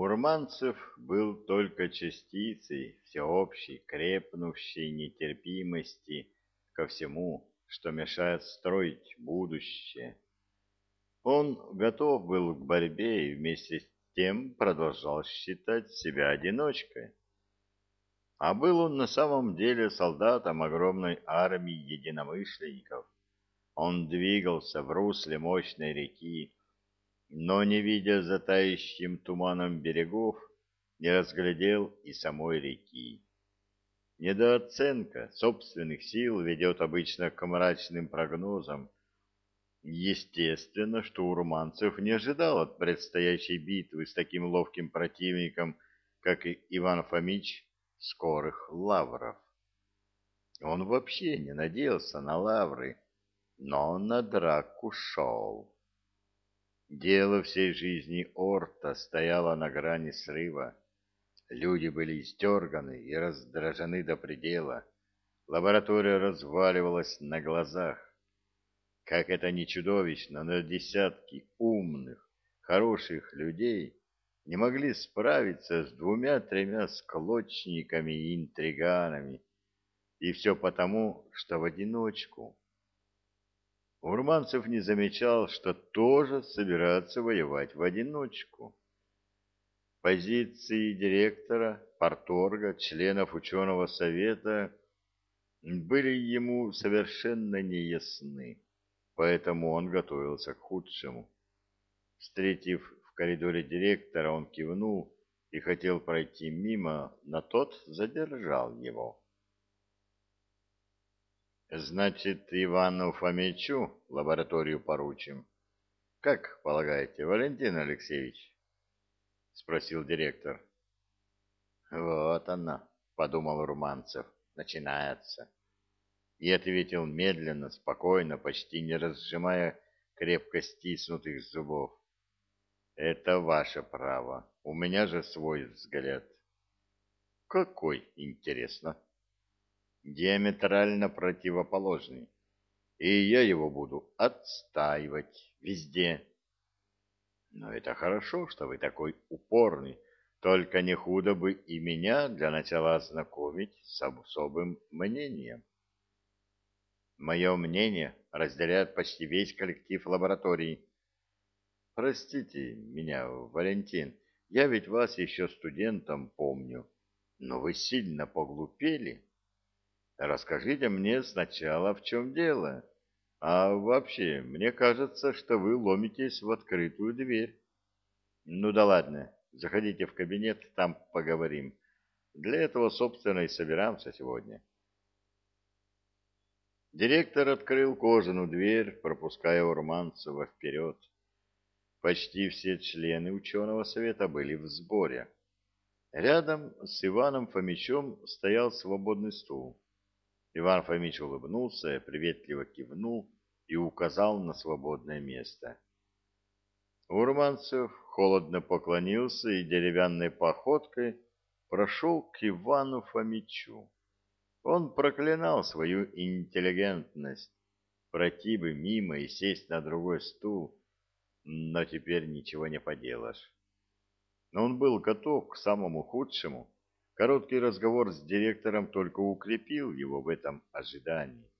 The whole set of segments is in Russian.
Урманцев был только частицей всеобщей, крепнувшей нетерпимости ко всему, что мешает строить будущее. Он готов был к борьбе и вместе с тем продолжал считать себя одиночкой. А был он на самом деле солдатом огромной армии единомышленников. Он двигался в русле мощной реки, но, не видя за тающим туманом берегов, не разглядел и самой реки. Недооценка собственных сил ведет обычно к мрачным прогнозам. Естественно, что Урманцев не ожидал от предстоящей битвы с таким ловким противником, как и Иван Фомич, скорых лавров. Он вообще не надеялся на лавры, но на драку шел. Дело всей жизни Орта стояло на грани срыва. Люди были истерганы и раздражены до предела. Лаборатория разваливалась на глазах. Как это ни чудовищно, но десятки умных, хороших людей не могли справиться с двумя-тремя склочниками и интриганами. И все потому, что в одиночку. Урманцев не замечал, что тоже собирается воевать в одиночку. Позиции директора, порторга, членов ученого совета были ему совершенно неясны, поэтому он готовился к худшему. Встретив в коридоре директора, он кивнул и хотел пройти мимо, но тот задержал его. Значит, Ивану Фомичу лабораторию поручим. Как полагаете, Валентин Алексеевич? Спросил директор. Вот она, подумал Руманцев, начинается. И ответил медленно, спокойно, почти не разжимая крепко стиснутых зубов. Это ваше право. У меня же свой взгляд. Какой, интересно? Диаметрально противоположный, и я его буду отстаивать везде. Но это хорошо, что вы такой упорный, только не худо бы и меня для начала ознакомить с особым мнением. Мое мнение разделяет почти весь коллектив лаборатории. Простите меня, Валентин, я ведь вас еще студентом помню, но вы сильно поглупели. Расскажите мне сначала, в чем дело. А вообще, мне кажется, что вы ломитесь в открытую дверь. Ну да ладно, заходите в кабинет, там поговорим. Для этого, собственно, и собираемся сегодня. Директор открыл кожаную дверь, пропуская Урманцева вперед. Почти все члены ученого совета были в сборе. Рядом с Иваном Фомичем стоял свободный стул. Иван Фомич улыбнулся, приветливо кивнул и указал на свободное место. Урманцев холодно поклонился и деревянной походкой прошел к Ивану Фомичу. Он проклинал свою интеллигентность, пройти бы мимо и сесть на другой стул, но теперь ничего не поделаешь. Но он был готов к самому худшему Короткий разговор с директором только укрепил его в этом ожидании.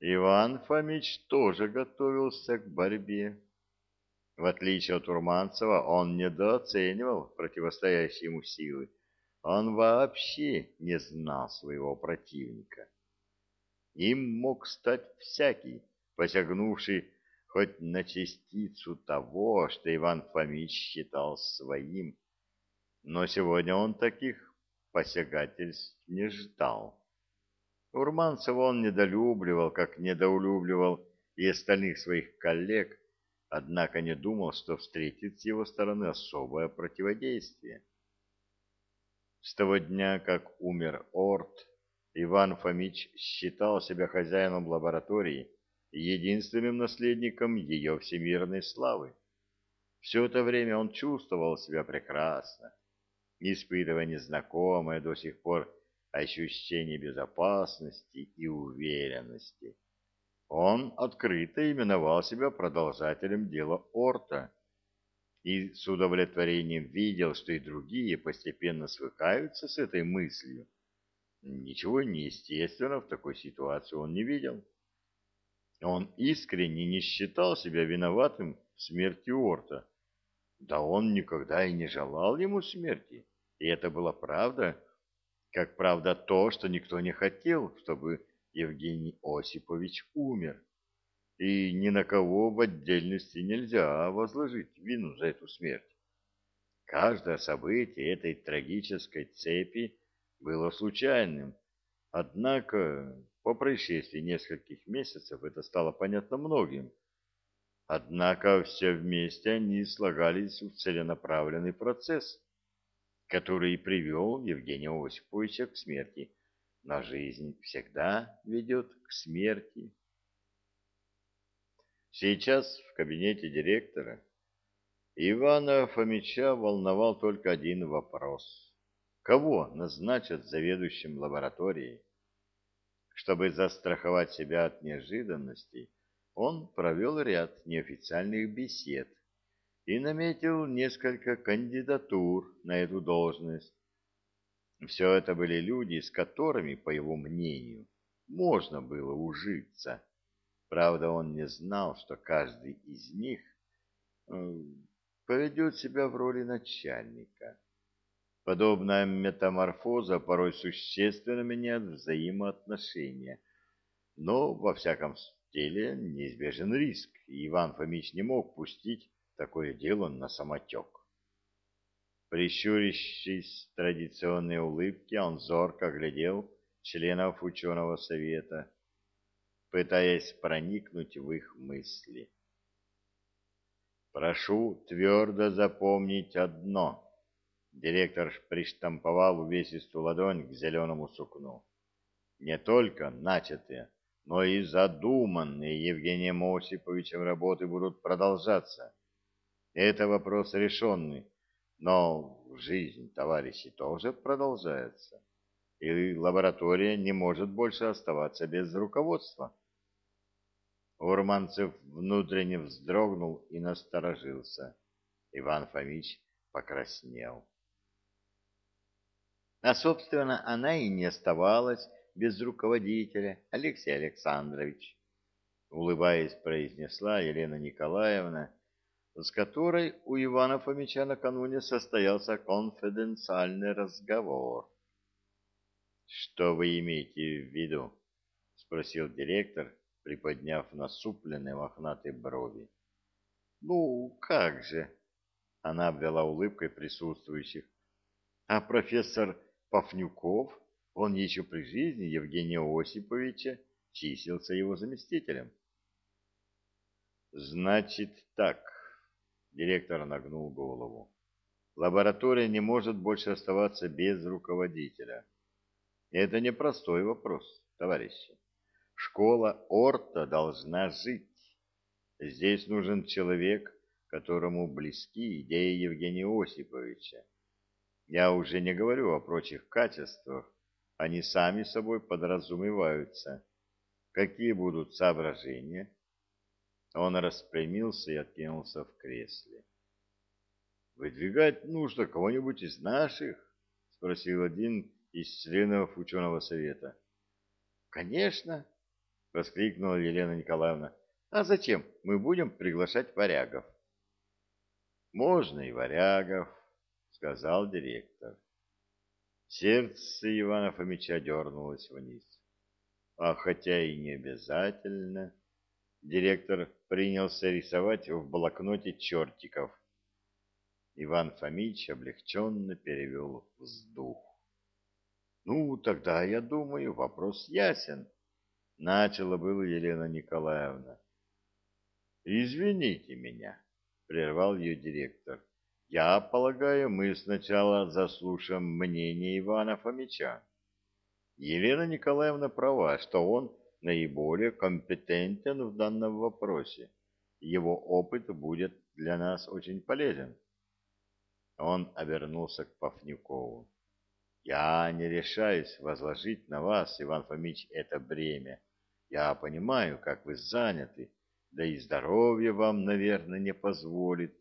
Иван Фомич тоже готовился к борьбе. В отличие от Урманцева, он недооценивал противостоящие ему силы. Он вообще не знал своего противника. Им мог стать всякий, посягнувший хоть на частицу того, что Иван Фомич считал своим. Но сегодня он таких посягательств не ждал. Урманцева он недолюбливал, как недоулюбливал и остальных своих коллег, однако не думал, что встретит с его стороны особое противодействие. С того дня, как умер Орт, Иван Фомич считал себя хозяином лаборатории и единственным наследником ее всемирной славы. Все это время он чувствовал себя прекрасно испытывая незнакомое до сих пор ощущение безопасности и уверенности. Он открыто именовал себя продолжателем дела Орта. и с удовлетворением видел, что и другие постепенно свыкаются с этой мыслью. Ничего неестественного в такой ситуации он не видел. Он искренне не считал себя виноватым в смерти Орта. Да он никогда и не желал ему смерти. И это была правда, как правда то, что никто не хотел, чтобы Евгений Осипович умер. И ни на кого в отдельности нельзя возложить вину за эту смерть. Каждое событие этой трагической цепи было случайным, однако по происшествии нескольких месяцев это стало понятно многим. Однако все вместе они слагались в целенаправленный процесс, который привел Евгения Осиповича к смерти. Но жизнь всегда ведет к смерти. Сейчас в кабинете директора Ивана Фомича волновал только один вопрос. Кого назначат заведующим лабораторией? Чтобы застраховать себя от неожиданностей, он провел ряд неофициальных бесед и наметил несколько кандидатур на эту должность. Все это были люди, с которыми, по его мнению, можно было ужиться. Правда, он не знал, что каждый из них э, поведет себя в роли начальника. Подобная метаморфоза порой существенно меняет взаимоотношения, но, во всяком деле, неизбежен риск, и Иван Фомич не мог пустить такое дело на самотек. Прищурившись традиционной улыбки, он зорко глядел членов ученого совета, пытаясь проникнуть в их мысли. «Прошу твердо запомнить одно», Директор приштамповал увесистую ладонь к зеленому сукну. Не только начатые, но и задуманные Евгением Осиповичем работы будут продолжаться. Это вопрос решенный, но жизнь, товарищи, тоже продолжается, и лаборатория не может больше оставаться без руководства. Урманцев внутренне вздрогнул и насторожился. Иван Фомич покраснел. А, собственно, она и не оставалась без руководителя, Алексей Александрович. Улыбаясь, произнесла Елена Николаевна, с которой у Ивана Фомича накануне состоялся конфиденциальный разговор. «Что вы имеете в виду?» — спросил директор, приподняв насупленные мохнатые брови. «Ну, как же?» — она обвела улыбкой присутствующих. «А профессор Пафнюков, он еще при жизни Евгения Осиповича числился его заместителем. Значит так, директор нагнул голову. Лаборатория не может больше оставаться без руководителя. Это непростой вопрос, товарищи. Школа Орта должна жить. Здесь нужен человек, которому близки идеи Евгения Осиповича я уже не говорю о прочих качествах, они сами собой подразумеваются. Какие будут соображения? Он распрямился и откинулся в кресле. «Выдвигать нужно кого-нибудь из наших?» — спросил один из членов ученого совета. «Конечно!» — воскликнула Елена Николаевна. «А зачем? Мы будем приглашать варягов». «Можно и варягов, сказал директор. Сердце Ивана Фомича дернулось вниз. А хотя и не обязательно, директор принялся рисовать в блокноте чертиков. Иван Фомич облегченно перевел вздох. «Ну, тогда, я думаю, вопрос ясен», — начала было Елена Николаевна. «Извините меня», — прервал ее директор. Я полагаю, мы сначала заслушаем мнение Ивана Фомича. Елена Николаевна права, что он наиболее компетентен в данном вопросе. Его опыт будет для нас очень полезен. Он обернулся к Пафнюкову. Я не решаюсь возложить на вас, Иван Фомич, это бремя. Я понимаю, как вы заняты, да и здоровье вам, наверное, не позволит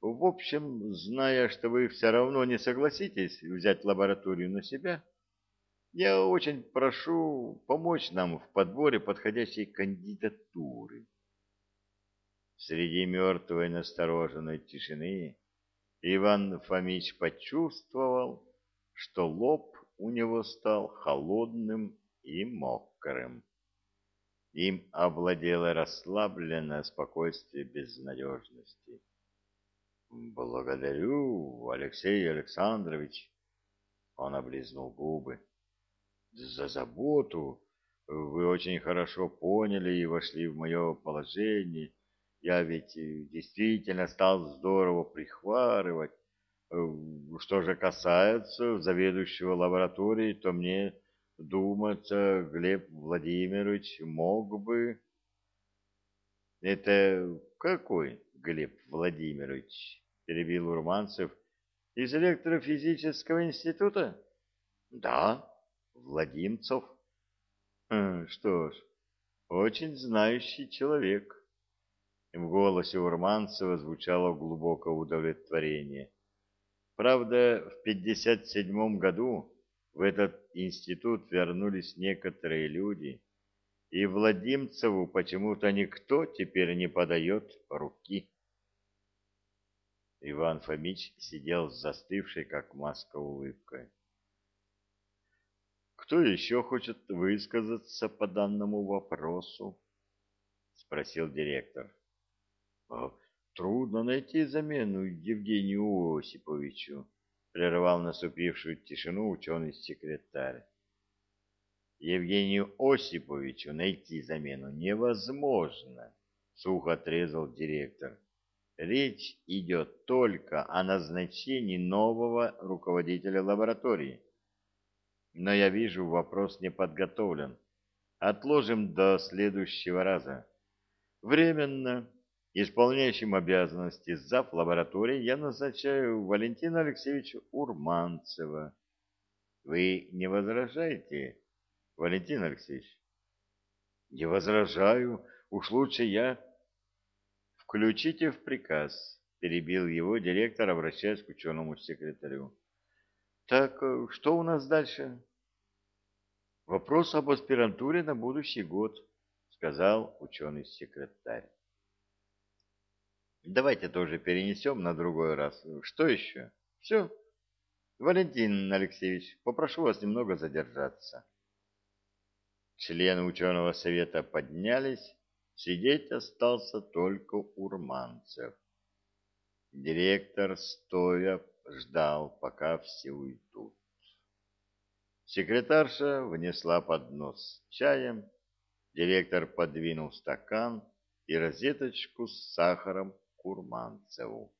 В общем, зная, что вы все равно не согласитесь взять лабораторию на себя, я очень прошу помочь нам в подборе подходящей кандидатуры. Среди мертвой настороженной тишины Иван Фомич почувствовал, что лоб у него стал холодным и мокрым. Им овладело расслабленное спокойствие безнадежности. «Благодарю, Алексей Александрович!» Он облизнул губы за заботу. Вы очень хорошо поняли и вошли в мое положение. Я ведь действительно стал здорово прихварывать. Что же касается заведующего лабораторией, то мне думается, Глеб Владимирович мог бы... Это какой Глеб Владимирович? Перебил Урманцев. Из электрофизического института? Да, Владимцев? Хм, что ж, очень знающий человек. В голосе Урманцева звучало глубокое удовлетворение. Правда, в 57 году в этот институт вернулись некоторые люди, и Владимцеву почему-то никто теперь не подает руки. Иван Фомич сидел с застывшей, как маска, улыбкой. Кто еще хочет высказаться по данному вопросу? Спросил директор. «А, трудно найти замену Евгению Осиповичу, прервал наступившую тишину ученый-секретарь. Евгению Осиповичу найти замену невозможно, сухо отрезал директор. Речь идет только о назначении нового руководителя лаборатории но я вижу, вопрос не подготовлен. Отложим до следующего раза. Временно исполняющим обязанности зав. лаборатории я назначаю Валентина Алексеевича Урманцева. Вы не возражаете, Валентин Алексеевич? Не возражаю. Уж лучше я... Включите в приказ, перебил его директор, обращаясь к ученому секретарю. Так э, что у нас дальше? Вопрос об аспирантуре на будущий год, сказал ученый-секретарь. Давайте тоже перенесем на другой раз. Что еще? Все. Валентин Алексеевич, попрошу вас немного задержаться. Члены ученого совета поднялись, сидеть остался только Урманцев. Директор, стоя, ждал, пока все уйдут. Секретарша внесла поднос с чаем, директор подвинул стакан и розеточку с сахаром Курманцеву.